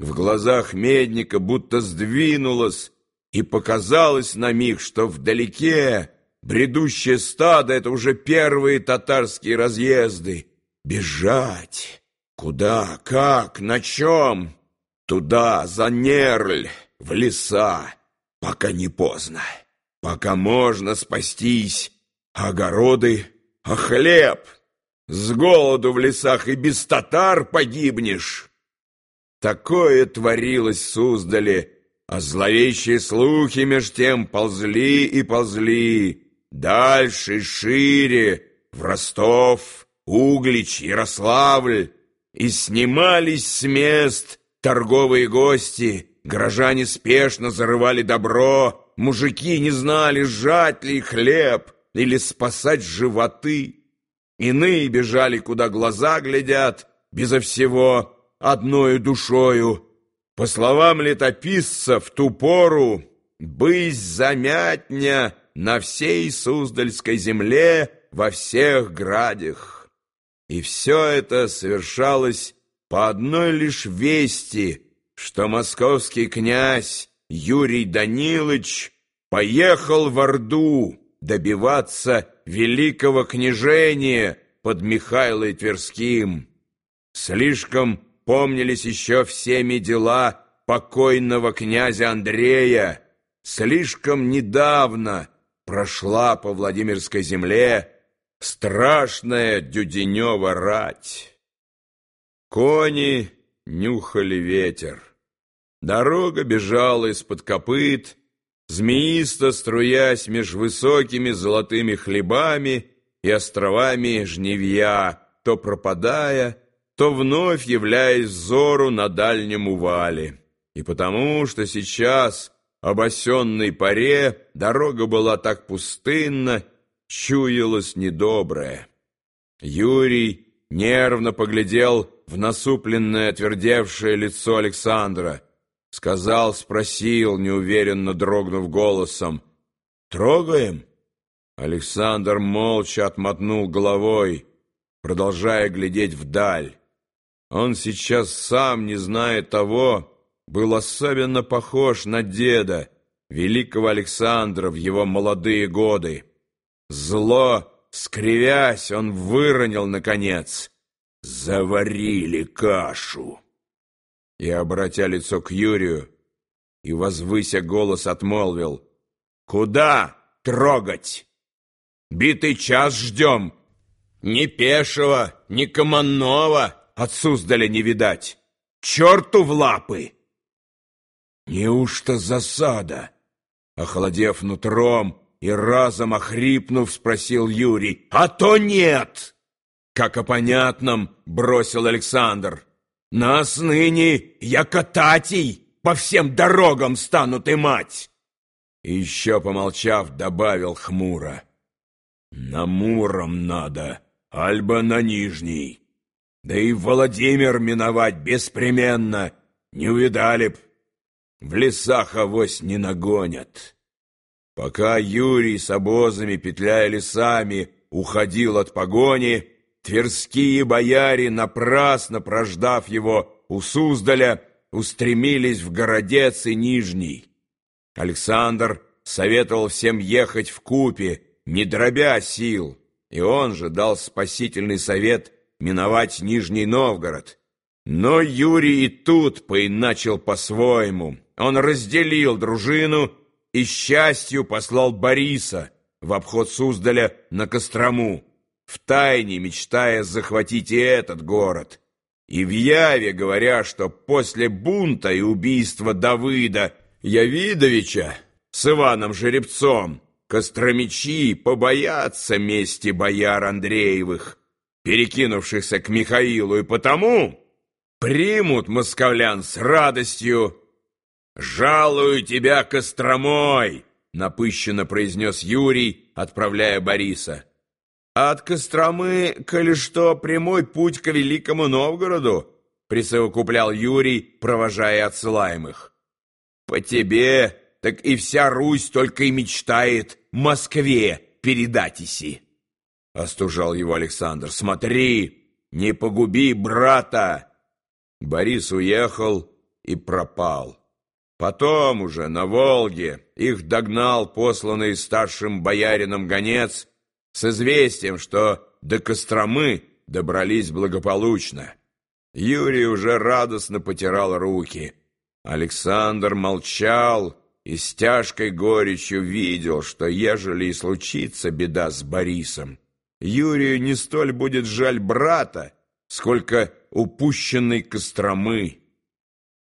В глазах медника будто сдвинулось, и показалось на миг, что вдалеке бредущее стадо — это уже первые татарские разъезды. Бежать! Куда? Как? На чем? Туда, за Нерль, в леса, пока не поздно, пока можно спастись. Огороды, а хлеб? С голоду в лесах и без татар погибнешь. Такое творилось в Суздале, а зловещие слухи меж тем ползли и ползли, дальше шире, в Ростов, Углич, Ярославль, и снимались с мест торговые гости, горожане спешно зарывали добро, мужики не знали, сжать ли хлеб или спасать животы. Иные бежали, куда глаза глядят, безо всего, одною душою. По словам летописца, в ту пору «бысь замятня на всей Суздальской земле во всех градях». И все это совершалось по одной лишь вести, что московский князь Юрий Данилович поехал в Орду добиваться великого княжения под Михайлой Тверским. Слишком помнились еще всеми дела покойного князя Андрея. Слишком недавно прошла по Владимирской земле страшная Дюденева рать. Кони нюхали ветер. Дорога бежала из-под копыт, змеисто струясь меж высокими золотыми хлебами и островами жневья, то пропадая, то вновь являясь взору на дальнем увале. И потому, что сейчас, обосенной паре, дорога была так пустынна, чуялась недоброе. Юрий нервно поглядел в насупленное, отвердевшее лицо Александра — Сказал, спросил, неуверенно дрогнув голосом. «Трогаем?» Александр молча отмотнул головой, продолжая глядеть вдаль. Он сейчас сам, не зная того, был особенно похож на деда, великого Александра в его молодые годы. Зло, скривясь, он выронил, наконец. «Заварили кашу!» и, обратя лицо к Юрию, и, возвыся голос, отмолвил, «Куда трогать? Битый час ждем. Ни пешего, ни команного от Суздаля не видать. Черту в лапы!» «Неужто засада?» Охладев нутром и разом охрипнув, спросил Юрий. «А то нет!» Как о понятном бросил Александр. Нас ныне якотатей по всем дорогам станут и мать. Еще, помолчав, добавил хмуро. На Муром надо, альба на Нижний. Да и Владимир миновать беспременно, не увидали б. В лесах авось не нагонят. Пока Юрий с обозами, петляя лесами, уходил от погони, Тверские бояре, напрасно прождав его у Суздаля, устремились в Городец и Нижний. Александр советовал всем ехать в купе, не дробя сил, и он же дал спасительный совет миновать Нижний Новгород. Но Юрий и тут поиначил по-своему. Он разделил дружину и счастью послал Бориса в обход Суздаля на Кострому втайне мечтая захватить и этот город, и в Яве говоря, что после бунта и убийства Давыда Явидовича с Иваном Жеребцом Костромичи побоятся мести бояр Андреевых, перекинувшихся к Михаилу, и потому примут московлян с радостью. «Жалую тебя, Костромой!» — напыщенно произнес Юрий, отправляя Бориса. А от Костромы, коли что, прямой путь к Великому Новгороду, присовокуплял Юрий, провожая отсылаемых. По тебе, так и вся Русь только и мечтает Москве передать иси. Остужал его Александр. Смотри, не погуби брата. Борис уехал, и пропал. Потом уже на Волге их догнал посланный старшим боярином гонец с известием, что до Костромы добрались благополучно. Юрий уже радостно потирал руки. Александр молчал и с тяжкой горечью видел, что ежели и случится беда с Борисом, Юрию не столь будет жаль брата, сколько упущенной Костромы.